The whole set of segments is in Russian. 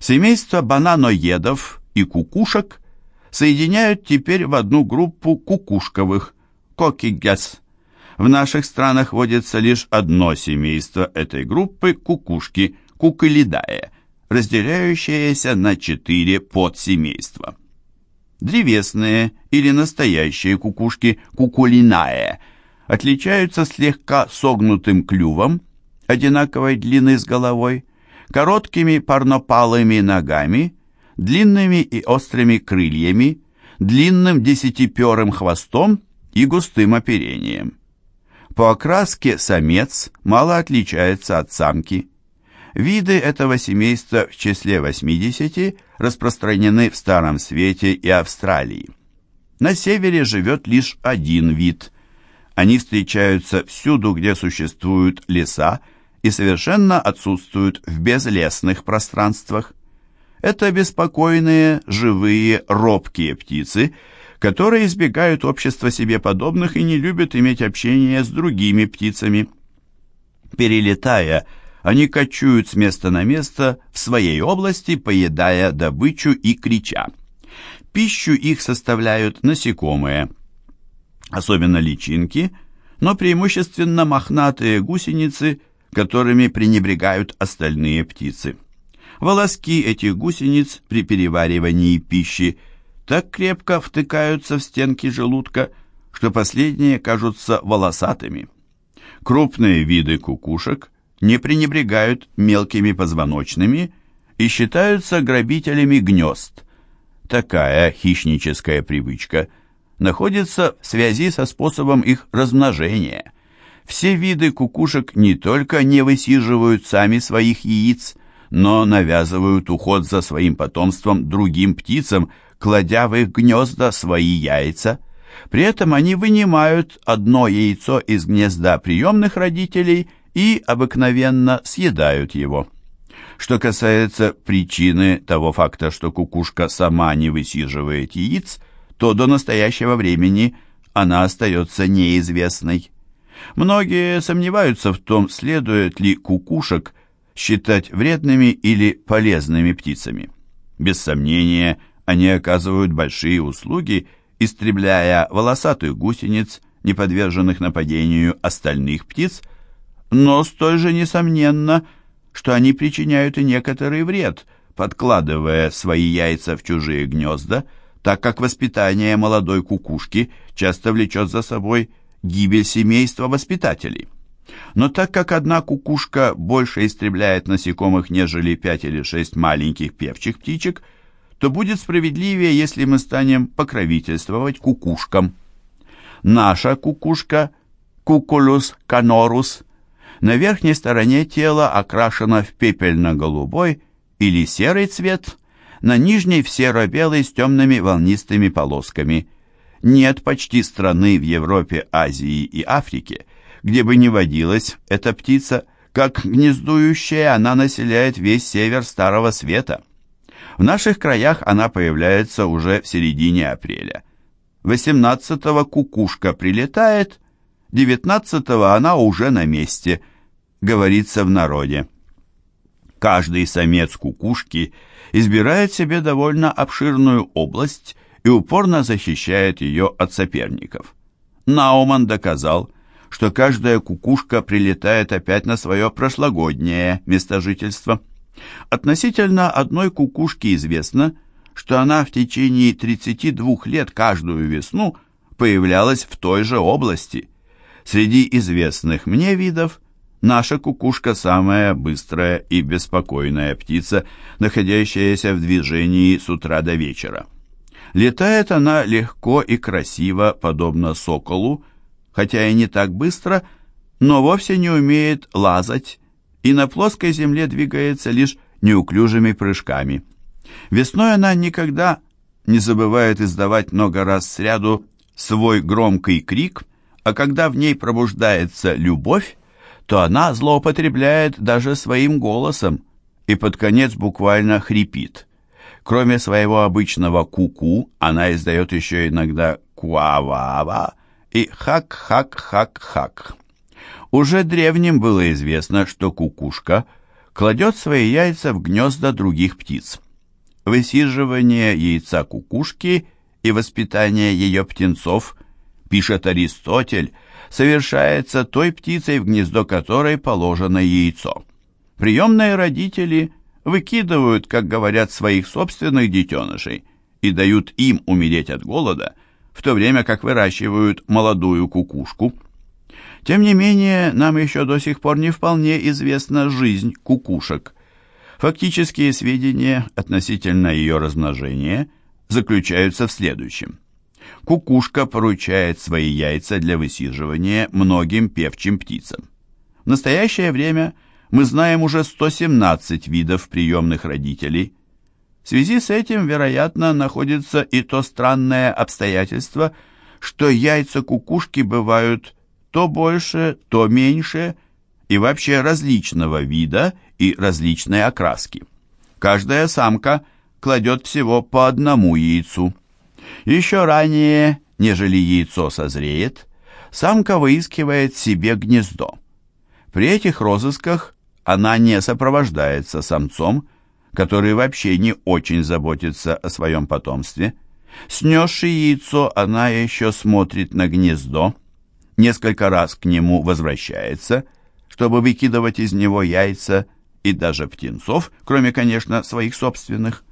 Семейство бананоедов и кукушек соединяют теперь в одну группу кукушковых – кокигяс. В наших странах водится лишь одно семейство этой группы – кукушки – куколидае, разделяющееся на четыре подсемейства. Древесные или настоящие кукушки – кукулинае – отличаются слегка согнутым клювом, одинаковой длины с головой, короткими парнопалыми ногами, длинными и острыми крыльями, длинным десятиперым хвостом и густым оперением. По окраске самец мало отличается от самки. Виды этого семейства в числе 80 распространены в Старом Свете и Австралии. На севере живет лишь один вид. Они встречаются всюду, где существуют леса, и совершенно отсутствуют в безлесных пространствах. Это беспокойные, живые, робкие птицы, которые избегают общества себе подобных и не любят иметь общение с другими птицами. Перелетая, они кочуют с места на место в своей области, поедая добычу и крича. Пищу их составляют насекомые, особенно личинки, но преимущественно мохнатые гусеницы, которыми пренебрегают остальные птицы. Волоски этих гусениц при переваривании пищи так крепко втыкаются в стенки желудка, что последние кажутся волосатыми. Крупные виды кукушек не пренебрегают мелкими позвоночными и считаются грабителями гнезд. Такая хищническая привычка находится в связи со способом их размножения. Все виды кукушек не только не высиживают сами своих яиц, но навязывают уход за своим потомством другим птицам, кладя в их гнезда свои яйца. При этом они вынимают одно яйцо из гнезда приемных родителей – и обыкновенно съедают его. Что касается причины того факта, что кукушка сама не высиживает яиц, то до настоящего времени она остается неизвестной. Многие сомневаются в том, следует ли кукушек считать вредными или полезными птицами. Без сомнения, они оказывают большие услуги, истребляя волосатых гусениц, не подверженных нападению остальных птиц, но столь же несомненно, что они причиняют и некоторый вред, подкладывая свои яйца в чужие гнезда, так как воспитание молодой кукушки часто влечет за собой гибель семейства воспитателей. Но так как одна кукушка больше истребляет насекомых, нежели пять или шесть маленьких певчих птичек, то будет справедливее, если мы станем покровительствовать кукушкам. Наша кукушка, Кукулус канорус, на верхней стороне тела окрашена в пепельно-голубой или серый цвет, на нижней в серо-белый с темными волнистыми полосками. Нет почти страны в Европе, Азии и Африке, где бы не водилась эта птица, как гнездующая она населяет весь север Старого Света. В наших краях она появляется уже в середине апреля. 18-го кукушка прилетает, 19-го она уже на месте, говорится в народе. Каждый самец кукушки избирает себе довольно обширную область и упорно защищает ее от соперников. Науман доказал, что каждая кукушка прилетает опять на свое прошлогоднее место жительства. Относительно одной кукушки известно, что она в течение 32 лет каждую весну появлялась в той же области. Среди известных мне видов Наша кукушка самая быстрая и беспокойная птица, находящаяся в движении с утра до вечера. Летает она легко и красиво, подобно соколу, хотя и не так быстро, но вовсе не умеет лазать и на плоской земле двигается лишь неуклюжими прыжками. Весной она никогда не забывает издавать много раз сряду свой громкий крик, а когда в ней пробуждается любовь, то она злоупотребляет даже своим голосом и под конец буквально хрипит. Кроме своего обычного ку-ку, она издает еще иногда куава и хак-хак-хак-хак. Уже древним было известно, что кукушка кладет свои яйца в гнезда других птиц. Высиживание яйца кукушки и воспитание ее птенцов, пишет Аристотель, совершается той птицей, в гнездо которой положено яйцо. Приемные родители выкидывают, как говорят, своих собственных детенышей и дают им умереть от голода, в то время как выращивают молодую кукушку. Тем не менее, нам еще до сих пор не вполне известна жизнь кукушек. Фактические сведения относительно ее размножения заключаются в следующем. Кукушка поручает свои яйца для высиживания многим певчим птицам. В настоящее время мы знаем уже 117 видов приемных родителей. В связи с этим, вероятно, находится и то странное обстоятельство, что яйца кукушки бывают то больше, то меньше и вообще различного вида и различной окраски. Каждая самка кладет всего по одному яйцу. Еще ранее, нежели яйцо созреет, самка выискивает себе гнездо. При этих розысках она не сопровождается самцом, который вообще не очень заботится о своем потомстве. Снесши яйцо, она еще смотрит на гнездо, несколько раз к нему возвращается, чтобы выкидывать из него яйца и даже птенцов, кроме, конечно, своих собственных.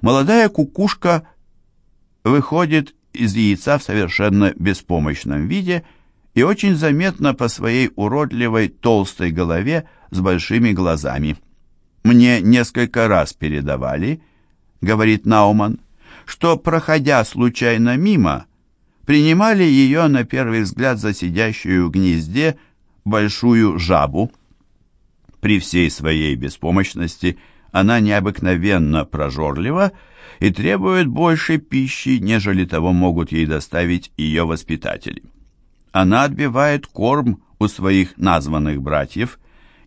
Молодая кукушка выходит из яйца в совершенно беспомощном виде и очень заметно по своей уродливой толстой голове с большими глазами. «Мне несколько раз передавали, — говорит Науман, — что, проходя случайно мимо, принимали ее на первый взгляд за сидящую в гнезде большую жабу. При всей своей беспомощности она необыкновенно прожорлива и требует больше пищи, нежели того могут ей доставить ее воспитатели. Она отбивает корм у своих названных братьев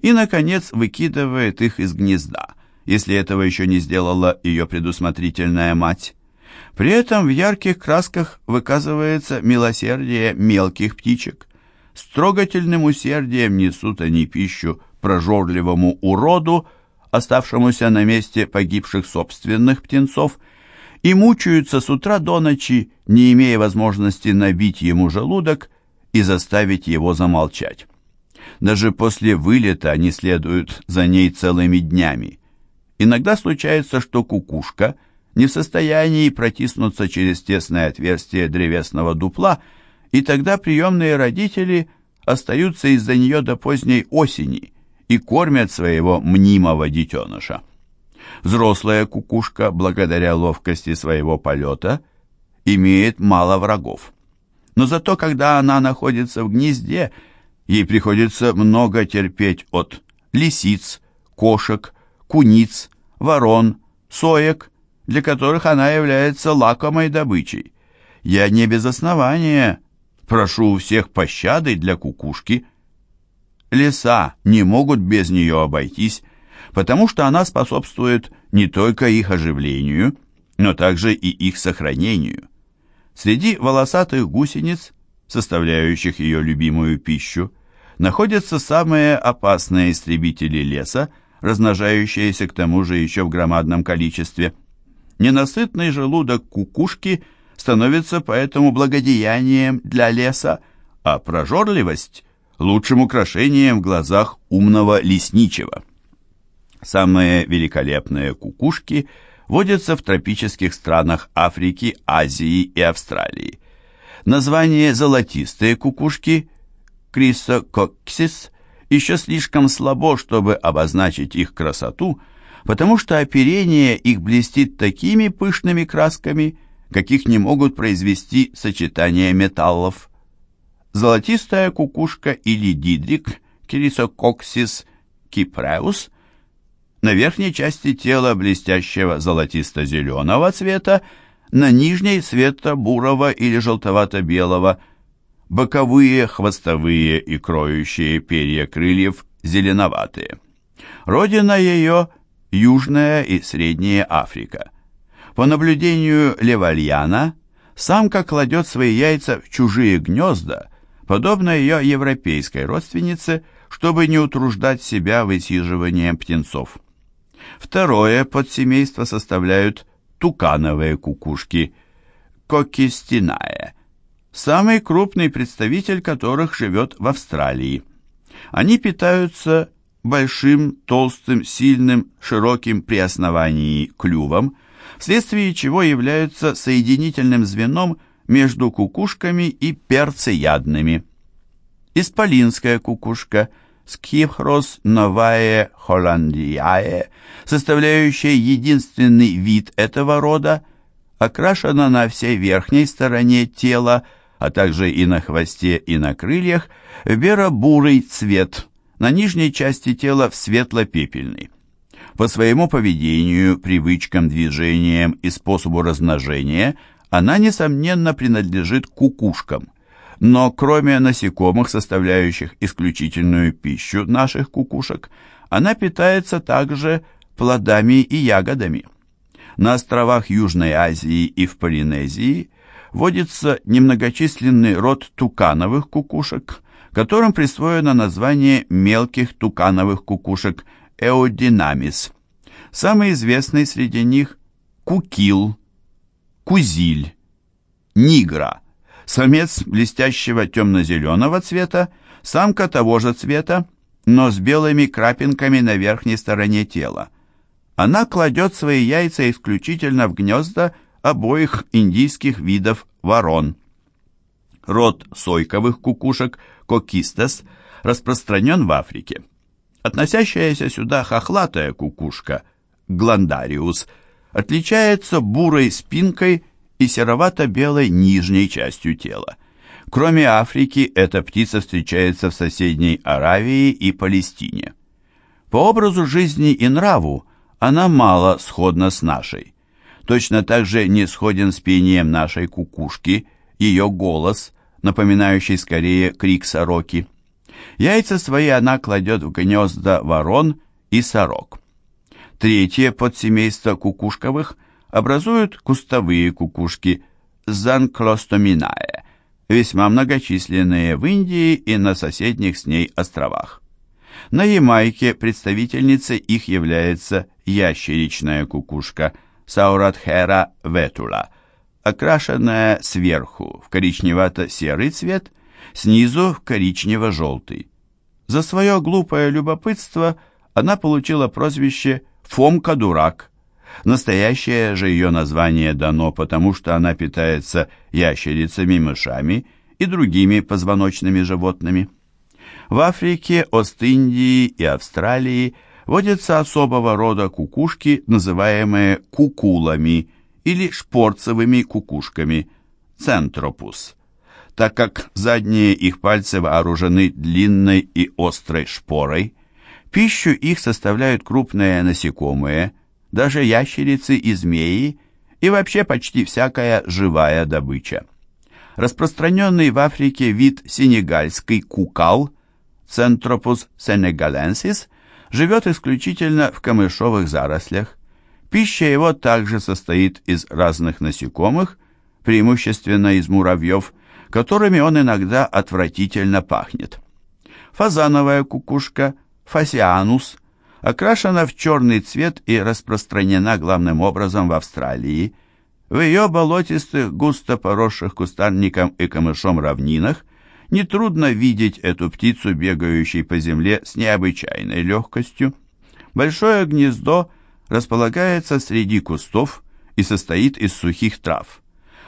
и, наконец, выкидывает их из гнезда, если этого еще не сделала ее предусмотрительная мать. При этом в ярких красках выказывается милосердие мелких птичек. С трогательным усердием несут они пищу прожорливому уроду, оставшемуся на месте погибших собственных птенцов, и мучаются с утра до ночи, не имея возможности набить ему желудок и заставить его замолчать. Даже после вылета они следуют за ней целыми днями. Иногда случается, что кукушка не в состоянии протиснуться через тесное отверстие древесного дупла, и тогда приемные родители остаются из-за нее до поздней осени – и кормят своего мнимого детеныша. Взрослая кукушка, благодаря ловкости своего полета, имеет мало врагов. Но зато, когда она находится в гнезде, ей приходится много терпеть от лисиц, кошек, куниц, ворон, соек, для которых она является лакомой добычей. Я не без основания прошу у всех пощады для кукушки – Леса не могут без нее обойтись, потому что она способствует не только их оживлению, но также и их сохранению. Среди волосатых гусениц, составляющих ее любимую пищу, находятся самые опасные истребители леса, размножающиеся к тому же еще в громадном количестве. Ненасытный желудок кукушки становится поэтому благодеянием для леса, а прожорливость лучшим украшением в глазах умного лесничего. Самые великолепные кукушки водятся в тропических странах Африки, Азии и Австралии. Название «золотистые кукушки» Крисококсис еще слишком слабо, чтобы обозначить их красоту, потому что оперение их блестит такими пышными красками, каких не могут произвести сочетания металлов. Золотистая кукушка или дидрик Кирисококсис кипреус на верхней части тела блестящего золотисто-зеленого цвета, на нижней светло-бурого или желтовато-белого, боковые, хвостовые и кроющие перья крыльев зеленоватые. Родина ее – Южная и Средняя Африка. По наблюдению Левальяна, самка кладет свои яйца в чужие гнезда – подобно ее европейской родственнице, чтобы не утруждать себя высиживанием птенцов. Второе подсемейство составляют тукановые кукушки – кокистиная, самый крупный представитель которых живет в Австралии. Они питаются большим, толстым, сильным, широким при основании клювом, вследствие чего являются соединительным звеном между кукушками и перцеядными. Исполинская кукушка Скифрос новае холландиае, составляющая единственный вид этого рода, окрашена на всей верхней стороне тела, а также и на хвосте и на крыльях, в беро-бурый цвет, на нижней части тела в светло-пепельный. По своему поведению, привычкам, движениям и способу размножения она, несомненно, принадлежит кукушкам. Но кроме насекомых, составляющих исключительную пищу наших кукушек, она питается также плодами и ягодами. На островах Южной Азии и в Полинезии водится немногочисленный род тукановых кукушек, которым присвоено название мелких тукановых кукушек эодинамис. Самый известный среди них – кукил, кузиль, нигра, самец блестящего темно-зеленого цвета, самка того же цвета, но с белыми крапинками на верхней стороне тела. Она кладет свои яйца исключительно в гнезда обоих индийских видов ворон. Род сойковых кукушек кокистес распространен в Африке. Относящаяся сюда хохлатая кукушка гландариус отличается бурой спинкой и серовато-белой нижней частью тела. Кроме Африки, эта птица встречается в соседней Аравии и Палестине. По образу жизни и нраву она мало сходна с нашей. Точно так же не сходен с пением нашей кукушки ее голос, напоминающий скорее крик сороки. Яйца свои она кладет в гнезда ворон и сорок. Третье подсемейство кукушковых образуют кустовые кукушки Занклостоминае, весьма многочисленные в Индии и на соседних с ней островах. На Ямайке представительницей их является ящеричная кукушка Сауратхера ветула, окрашенная сверху в коричневато-серый цвет, снизу в коричнево-желтый. За свое глупое любопытство она получила прозвище «Фомка-дурак». Настоящее же ее название дано, потому что она питается ящерицами, мышами и другими позвоночными животными. В Африке, Ост-Индии и Австралии водятся особого рода кукушки, называемые кукулами или шпорцевыми кукушками, центропус, так как задние их пальцы вооружены длинной и острой шпорой. Пищу их составляют крупные насекомые, даже ящерицы и змеи, и вообще почти всякая живая добыча. Распространенный в Африке вид сенегальский кукал, Центропус сенегаленсис, живет исключительно в камышовых зарослях. Пища его также состоит из разных насекомых, преимущественно из муравьев, которыми он иногда отвратительно пахнет. Фазановая кукушка, фасианус, окрашена в черный цвет и распространена главным образом в Австралии. В ее болотистых, густо поросших кустарником и камышом равнинах нетрудно видеть эту птицу, бегающей по земле с необычайной легкостью. Большое гнездо располагается среди кустов и состоит из сухих трав.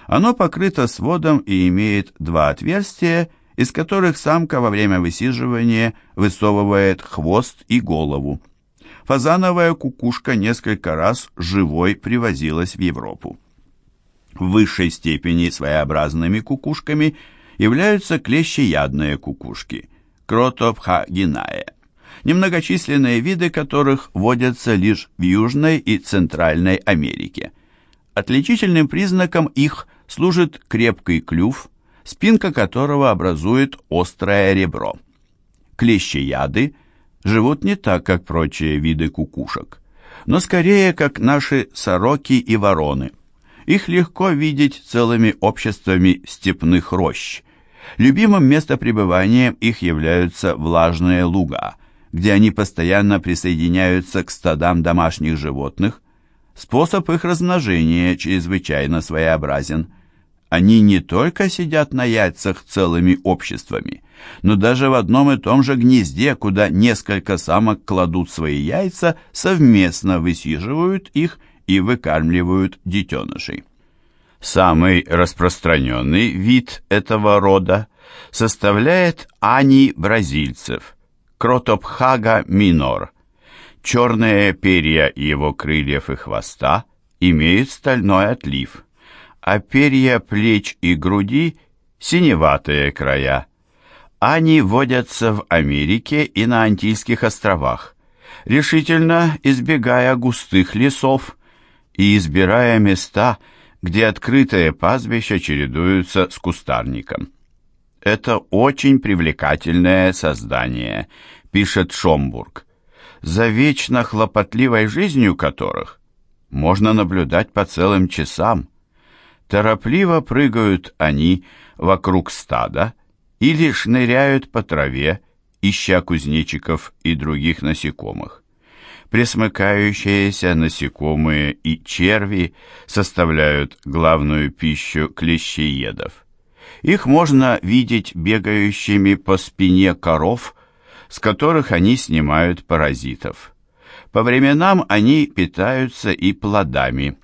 Оно покрыто сводом и имеет два отверстия, из которых самка во время высиживания высовывает хвост и голову. Фазановая кукушка несколько раз живой привозилась в Европу. В высшей степени своеобразными кукушками являются клещеядные кукушки – кротопхагинае, немногочисленные виды которых водятся лишь в Южной и Центральной Америке. Отличительным признаком их служит крепкий клюв, спинка которого образует острое ребро. Клещеяды живут не так, как прочие виды кукушек, но скорее, как наши сороки и вороны. Их легко видеть целыми обществами степных рощ. Любимым местопребыванием их являются влажные луга, где они постоянно присоединяются к стадам домашних животных. Способ их размножения чрезвычайно своеобразен. Они не только сидят на яйцах целыми обществами, но даже в одном и том же гнезде, куда несколько самок кладут свои яйца, совместно высиживают их и выкармливают детенышей. Самый распространенный вид этого рода составляет ани бразильцев, кротопхага минор. Черные перья его крыльев и хвоста имеют стальной отлив, а перья плеч и груди – синеватые края. Они водятся в Америке и на Антильских островах, решительно избегая густых лесов и избирая места – где открытые пастбища чередуются с кустарником. «Это очень привлекательное создание», — пишет Шомбург, «за вечно хлопотливой жизнью которых можно наблюдать по целым часам. Торопливо прыгают они вокруг стада или шныряют по траве, ища кузнечиков и других насекомых пресмыкающиеся насекомые и черви составляют главную пищу клещеедов. Их можно видеть бегающими по спине коров, с которых они снимают паразитов. По временам они питаются и плодами,